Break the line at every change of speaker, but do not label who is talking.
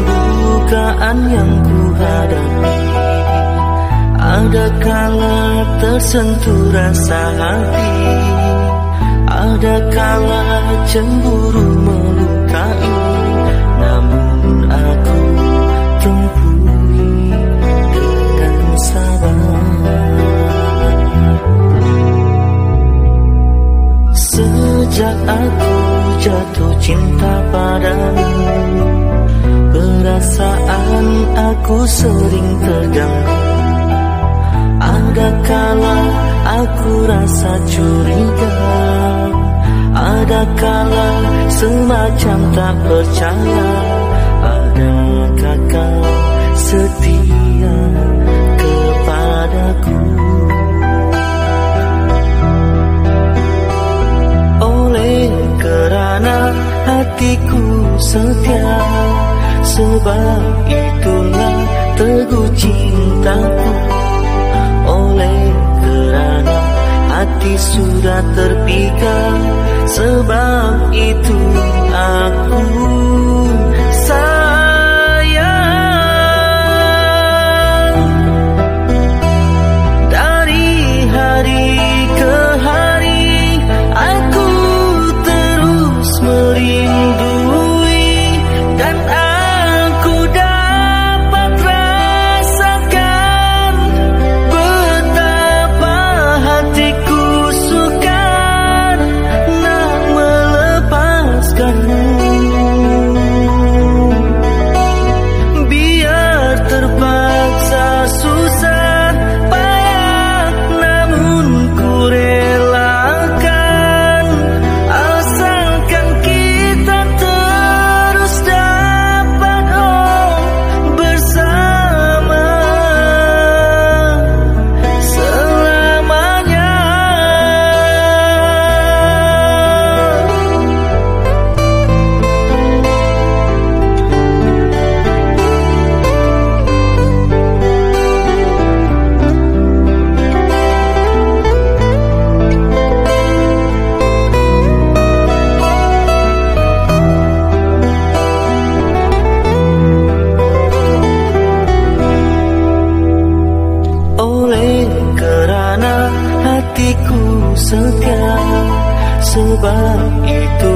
dukaan yang ku hadapi Ada kala tersentuh rasa hati? Ada kala cemburu melukai? Namun aku tumpui dengan sabar. Sejak aku jatuh cinta padamu Perasaan aku sering terganggu. Ada kala aku rasa curiga? Ada kala semacam tak percaya? Adakah kau setia kepadaku? Oleh kerana hatiku setia Sebab itulah teguh cintaku. Oleh kerana hati sudah terpikat Sebab itu aku setia Sebab itulah